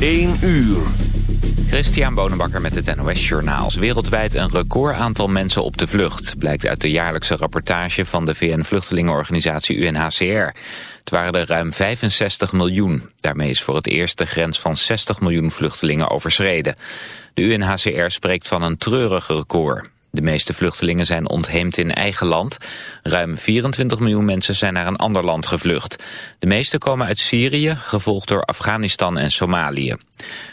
1 uur. Christian Bonenbakker met het NOS Journaal. Wereldwijd een record aantal mensen op de vlucht... blijkt uit de jaarlijkse rapportage van de VN-vluchtelingenorganisatie UNHCR. Het waren er ruim 65 miljoen. Daarmee is voor het eerst de grens van 60 miljoen vluchtelingen overschreden. De UNHCR spreekt van een treurig record. De meeste vluchtelingen zijn ontheemd in eigen land. Ruim 24 miljoen mensen zijn naar een ander land gevlucht. De meeste komen uit Syrië, gevolgd door Afghanistan en Somalië.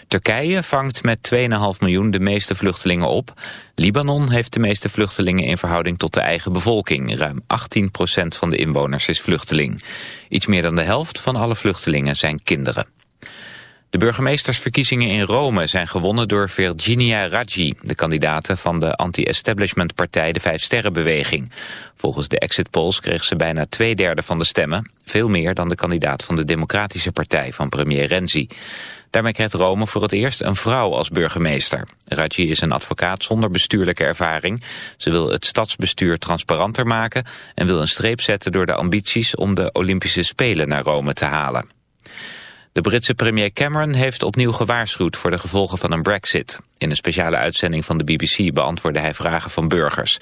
Turkije vangt met 2,5 miljoen de meeste vluchtelingen op. Libanon heeft de meeste vluchtelingen in verhouding tot de eigen bevolking. Ruim 18% van de inwoners is vluchteling. Iets meer dan de helft van alle vluchtelingen zijn kinderen. De burgemeestersverkiezingen in Rome zijn gewonnen door Virginia Raggi, de kandidate van de anti-establishment partij de Vijf Sterrenbeweging. Volgens de exit polls kreeg ze bijna twee derde van de stemmen, veel meer dan de kandidaat van de Democratische Partij van premier Renzi. Daarmee krijgt Rome voor het eerst een vrouw als burgemeester. Raggi is een advocaat zonder bestuurlijke ervaring. Ze wil het stadsbestuur transparanter maken en wil een streep zetten door de ambities om de Olympische Spelen naar Rome te halen. De Britse premier Cameron heeft opnieuw gewaarschuwd voor de gevolgen van een brexit. In een speciale uitzending van de BBC beantwoordde hij vragen van burgers.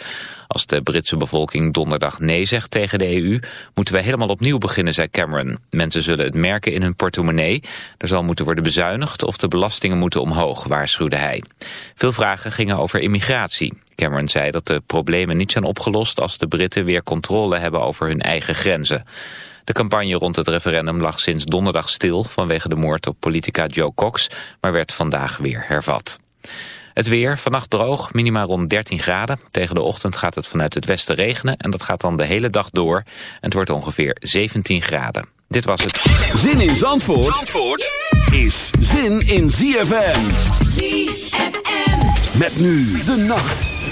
Als de Britse bevolking donderdag nee zegt tegen de EU... moeten we helemaal opnieuw beginnen, zei Cameron. Mensen zullen het merken in hun portemonnee. Er zal moeten worden bezuinigd of de belastingen moeten omhoog, waarschuwde hij. Veel vragen gingen over immigratie. Cameron zei dat de problemen niet zijn opgelost... als de Britten weer controle hebben over hun eigen grenzen. De campagne rond het referendum lag sinds donderdag stil vanwege de moord op politica Joe Cox, maar werd vandaag weer hervat. Het weer, vannacht droog, minima rond 13 graden. Tegen de ochtend gaat het vanuit het westen regenen en dat gaat dan de hele dag door. En het wordt ongeveer 17 graden. Dit was het. Zin in Zandvoort, Zandvoort is zin in ZFM. ZFM. Met nu de nacht.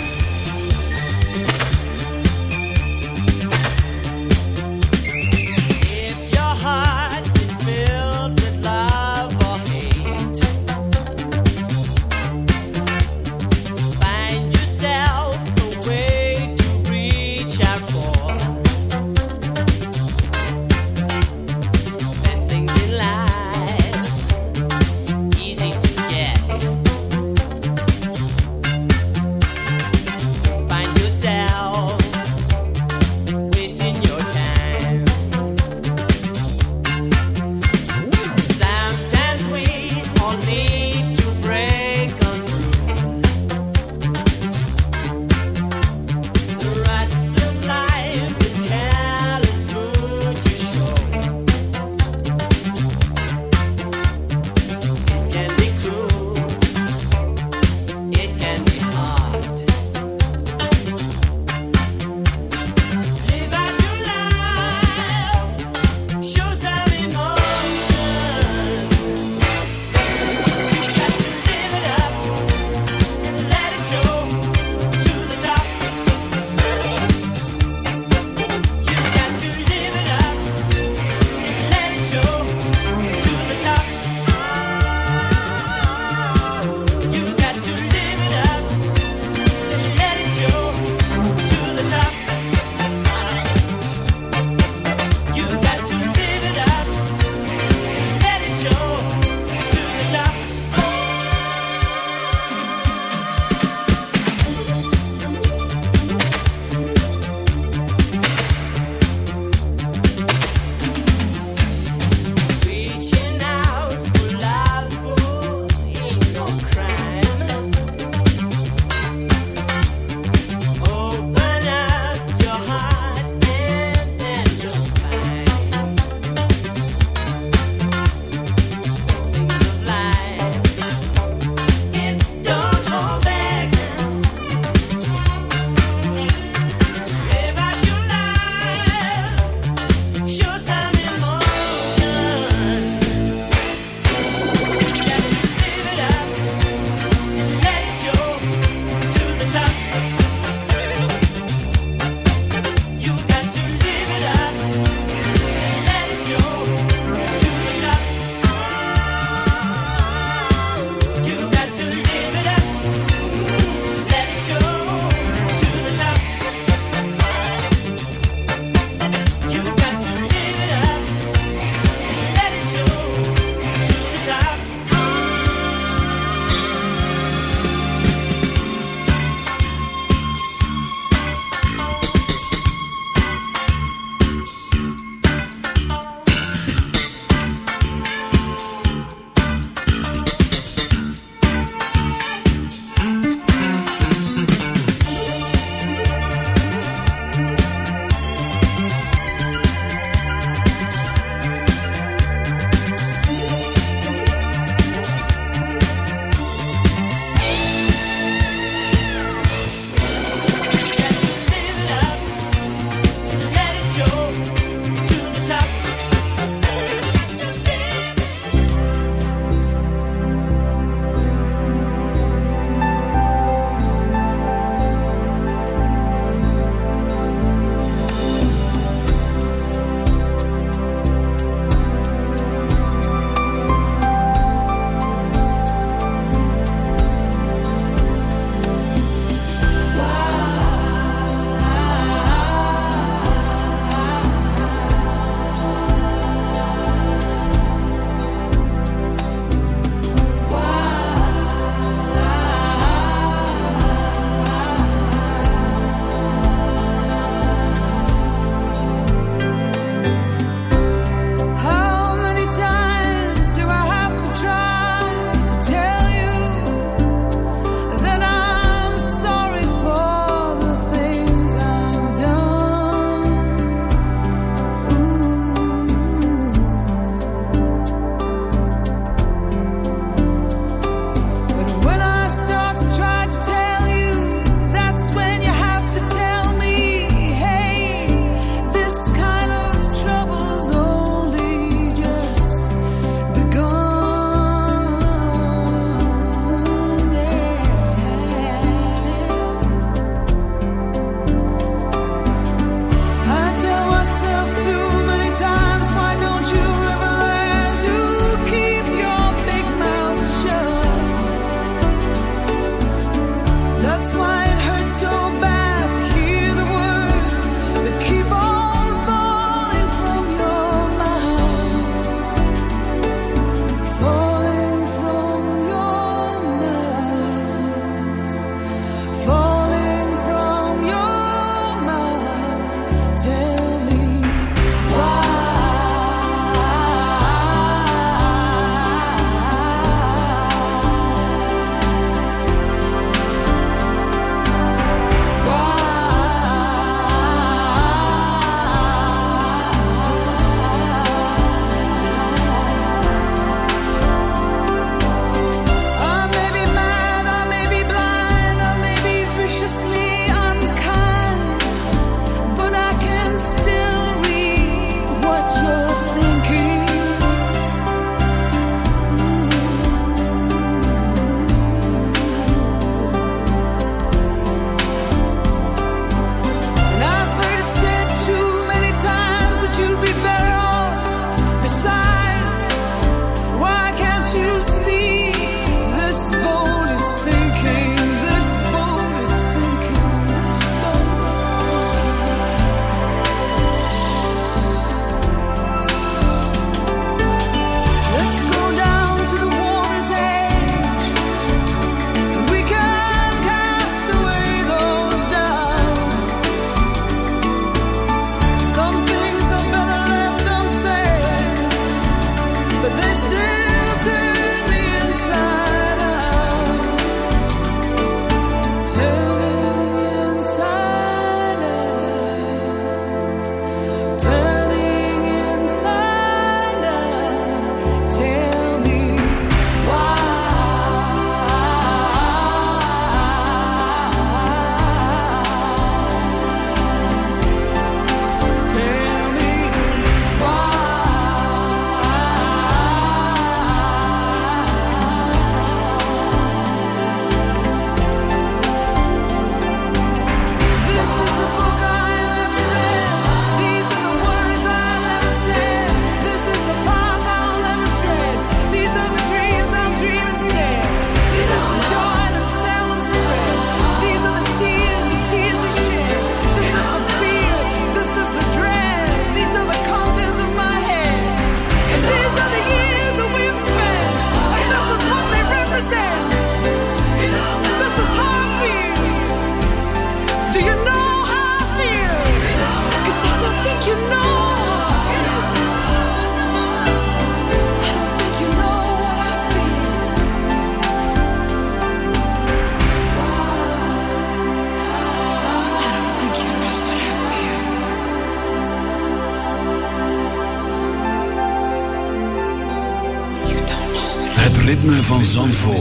Van Zandvoort.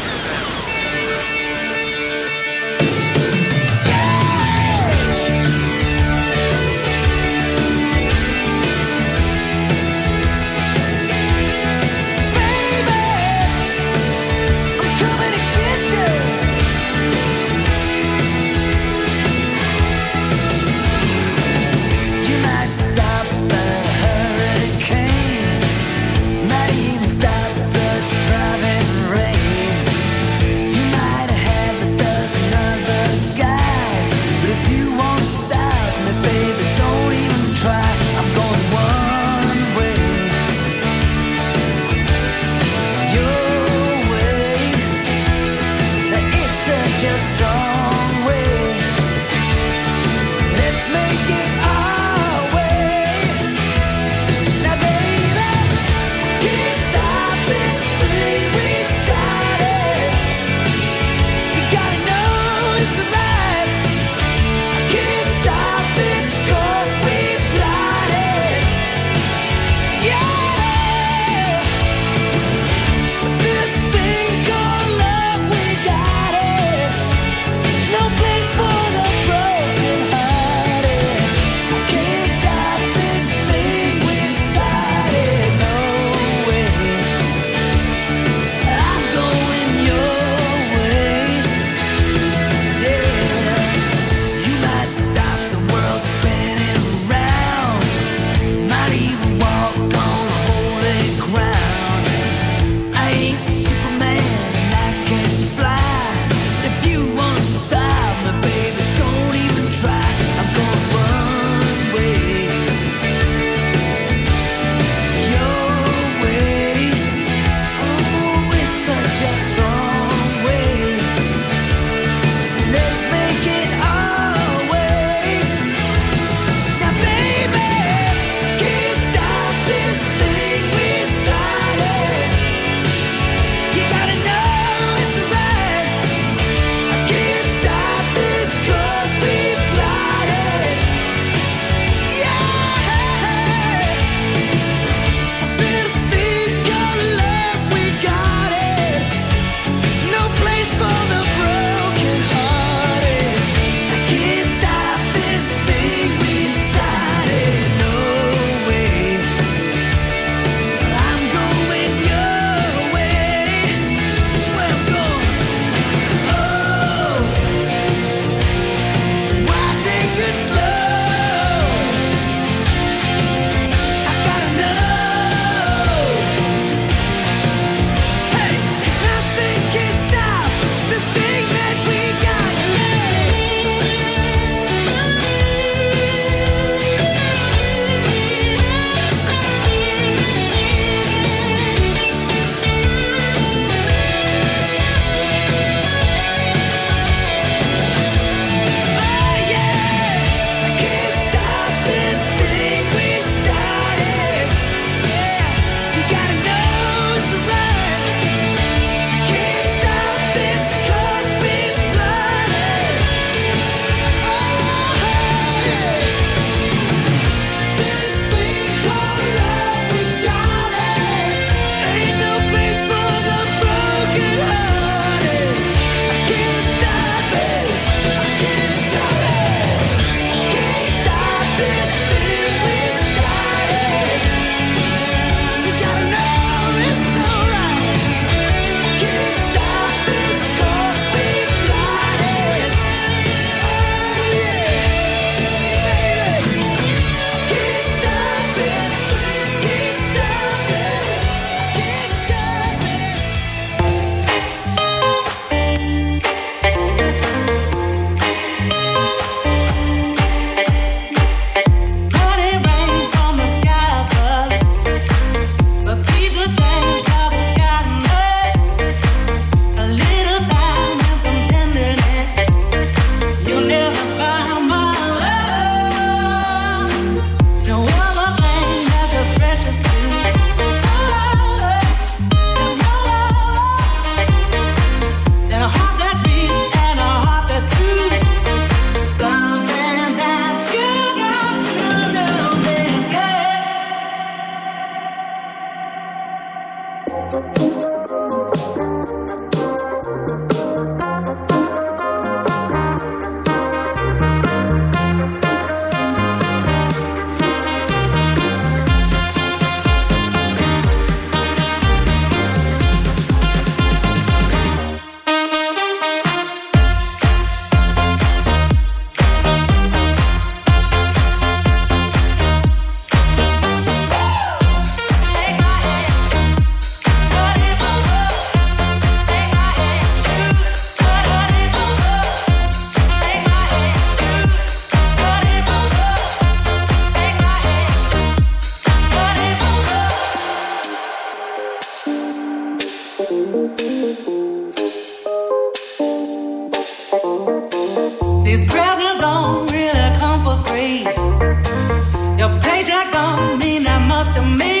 to me.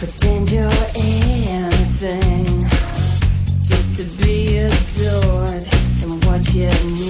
Pretend you're anything just to be adored and what you need.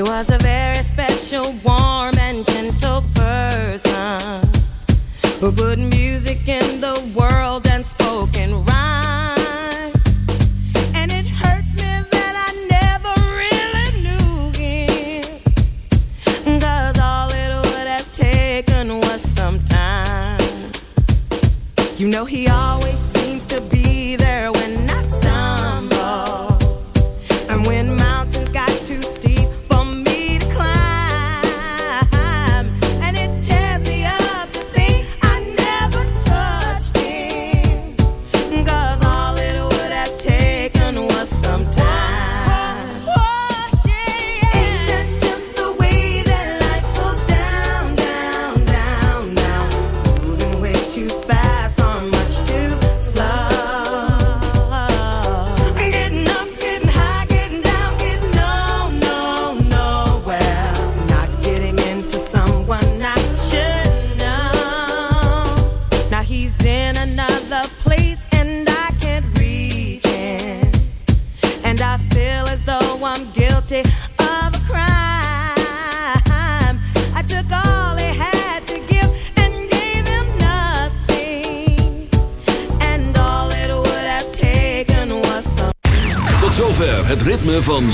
It was a very